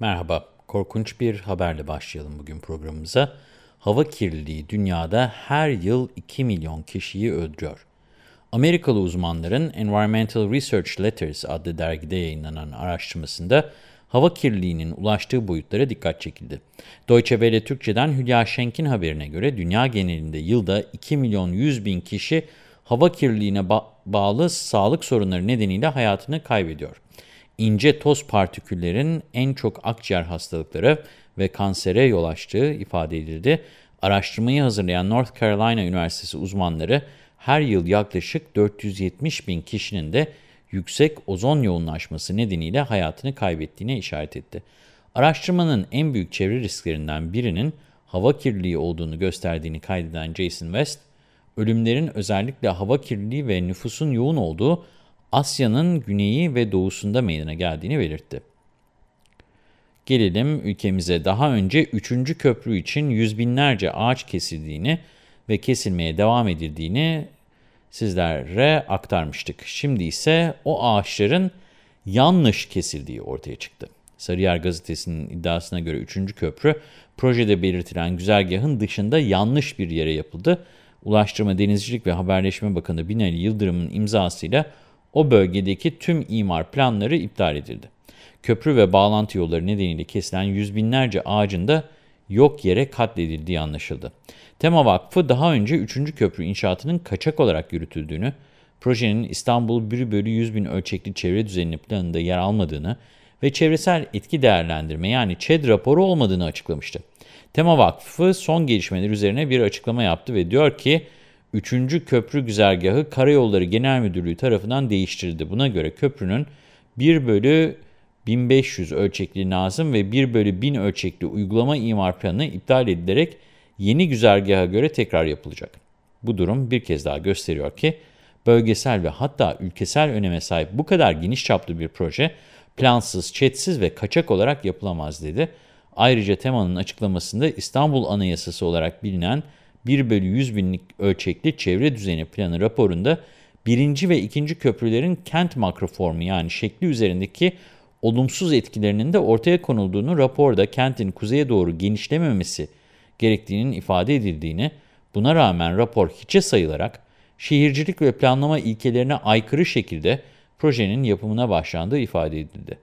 Merhaba, korkunç bir haberle başlayalım bugün programımıza. Hava kirliliği dünyada her yıl 2 milyon kişiyi öldürüyor. Amerikalı uzmanların Environmental Research Letters adlı dergide yayınlanan araştırmasında hava kirliliğinin ulaştığı boyutlara dikkat çekildi. Deutsche Welle Türkçe'den Hülya Şenk'in haberine göre dünya genelinde yılda 2 milyon 100 bin kişi hava kirliliğine ba- bağlı sağlık sorunları nedeniyle hayatını kaybediyor ince toz partiküllerin en çok akciğer hastalıkları ve kansere yol açtığı ifade edildi. Araştırmayı hazırlayan North Carolina Üniversitesi uzmanları her yıl yaklaşık 470 bin kişinin de yüksek ozon yoğunlaşması nedeniyle hayatını kaybettiğine işaret etti. Araştırmanın en büyük çevre risklerinden birinin hava kirliliği olduğunu gösterdiğini kaydeden Jason West, ölümlerin özellikle hava kirliliği ve nüfusun yoğun olduğu Asya'nın güneyi ve doğusunda meydana geldiğini belirtti. Gelelim ülkemize. Daha önce 3. köprü için yüz binlerce ağaç kesildiğini ve kesilmeye devam edildiğini sizlere aktarmıştık. Şimdi ise o ağaçların yanlış kesildiği ortaya çıktı. Sarıyer Gazetesi'nin iddiasına göre 3. köprü projede belirtilen güzergahın dışında yanlış bir yere yapıldı. Ulaştırma, Denizcilik ve Haberleşme Bakanı Binali Yıldırım'ın imzasıyla o bölgedeki tüm imar planları iptal edildi. Köprü ve bağlantı yolları nedeniyle kesilen yüz binlerce ağacın da yok yere katledildiği anlaşıldı. Tema Vakfı daha önce 3. köprü inşaatının kaçak olarak yürütüldüğünü, projenin İstanbul 1 bölü 100 bin ölçekli çevre düzenli planında yer almadığını ve çevresel etki değerlendirme yani ÇED raporu olmadığını açıklamıştı. Tema Vakfı son gelişmeler üzerine bir açıklama yaptı ve diyor ki 3. Köprü Güzergahı Karayolları Genel Müdürlüğü tarafından değiştirildi. Buna göre köprünün 1 bölü 1500 ölçekli Nazım ve 1 bölü 1000 ölçekli uygulama imar planı iptal edilerek yeni güzergaha göre tekrar yapılacak. Bu durum bir kez daha gösteriyor ki bölgesel ve hatta ülkesel öneme sahip bu kadar geniş çaplı bir proje plansız, çetsiz ve kaçak olarak yapılamaz dedi. Ayrıca temanın açıklamasında İstanbul Anayasası olarak bilinen 1 bölü 100 binlik ölçekli çevre düzeni planı raporunda birinci ve ikinci köprülerin kent makroformu yani şekli üzerindeki olumsuz etkilerinin de ortaya konulduğunu raporda kentin kuzeye doğru genişlememesi gerektiğinin ifade edildiğini, buna rağmen rapor hiçe sayılarak şehircilik ve planlama ilkelerine aykırı şekilde projenin yapımına başlandığı ifade edildi.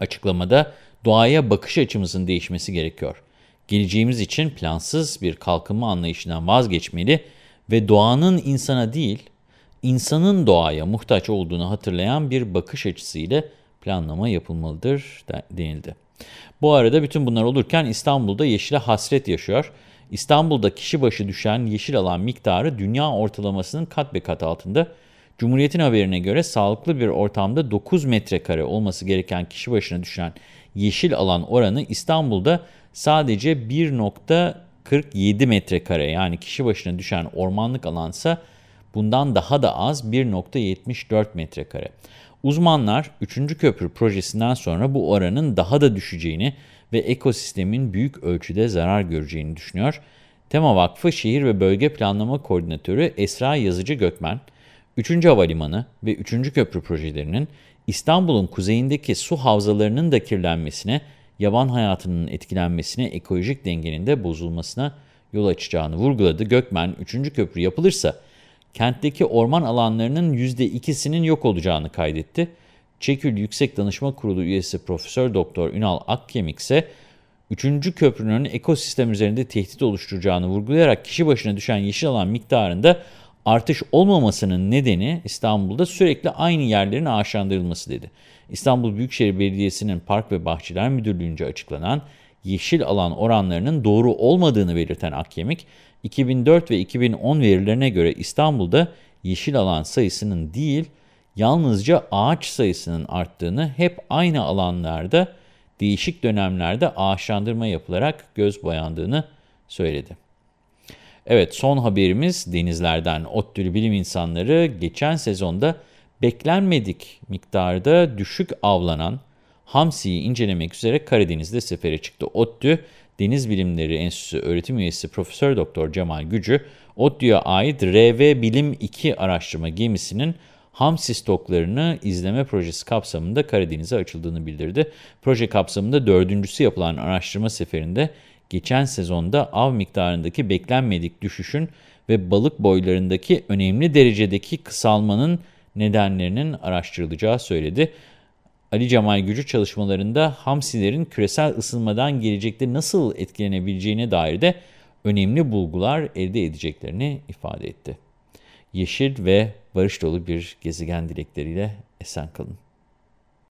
Açıklamada doğaya bakış açımızın değişmesi gerekiyor. Geleceğimiz için plansız bir kalkınma anlayışından vazgeçmeli ve doğanın insana değil, insanın doğaya muhtaç olduğunu hatırlayan bir bakış açısıyla planlama yapılmalıdır denildi. Bu arada bütün bunlar olurken İstanbul'da yeşile hasret yaşıyor. İstanbul'da kişi başı düşen yeşil alan miktarı dünya ortalamasının kat be kat altında. Cumhuriyet'in haberine göre sağlıklı bir ortamda 9 metrekare olması gereken kişi başına düşen yeşil alan oranı İstanbul'da sadece 1.47 metrekare yani kişi başına düşen ormanlık alansa bundan daha da az 1.74 metrekare. Uzmanlar 3. köprü projesinden sonra bu oranın daha da düşeceğini ve ekosistemin büyük ölçüde zarar göreceğini düşünüyor. Tema Vakfı Şehir ve Bölge Planlama Koordinatörü Esra Yazıcı Gökmen, 3. Havalimanı ve 3. köprü projelerinin İstanbul'un kuzeyindeki su havzalarının da kirlenmesine yaban hayatının etkilenmesine, ekolojik dengenin de bozulmasına yol açacağını vurguladı. Gökmen 3. köprü yapılırsa kentteki orman alanlarının %2'sinin yok olacağını kaydetti. Çekül Yüksek Danışma Kurulu üyesi Profesör Doktor Ünal Akkemik ise 3. köprünün ekosistem üzerinde tehdit oluşturacağını vurgulayarak kişi başına düşen yeşil alan miktarında artış olmamasının nedeni İstanbul'da sürekli aynı yerlerin ağaçlandırılması dedi. İstanbul Büyükşehir Belediyesi'nin Park ve Bahçeler Müdürlüğü'nce açıklanan yeşil alan oranlarının doğru olmadığını belirten Akyemik, 2004 ve 2010 verilerine göre İstanbul'da yeşil alan sayısının değil, yalnızca ağaç sayısının arttığını hep aynı alanlarda değişik dönemlerde ağaçlandırma yapılarak göz boyandığını söyledi. Evet son haberimiz denizlerden. ODTÜ'lü bilim insanları geçen sezonda beklenmedik miktarda düşük avlanan hamsiyi incelemek üzere Karadeniz'de sefere çıktı. ODTÜ Deniz Bilimleri Enstitüsü öğretim üyesi Profesör Doktor Cemal Gücü, ODTÜ'ye ait RV Bilim 2 araştırma gemisinin hamsi stoklarını izleme projesi kapsamında Karadeniz'e açıldığını bildirdi. Proje kapsamında dördüncüsü yapılan araştırma seferinde geçen sezonda av miktarındaki beklenmedik düşüşün ve balık boylarındaki önemli derecedeki kısalmanın nedenlerinin araştırılacağı söyledi. Ali Cemal Gücü çalışmalarında hamsilerin küresel ısınmadan gelecekte nasıl etkilenebileceğine dair de önemli bulgular elde edeceklerini ifade etti. Yeşil ve barış dolu bir gezegen dilekleriyle esen kalın.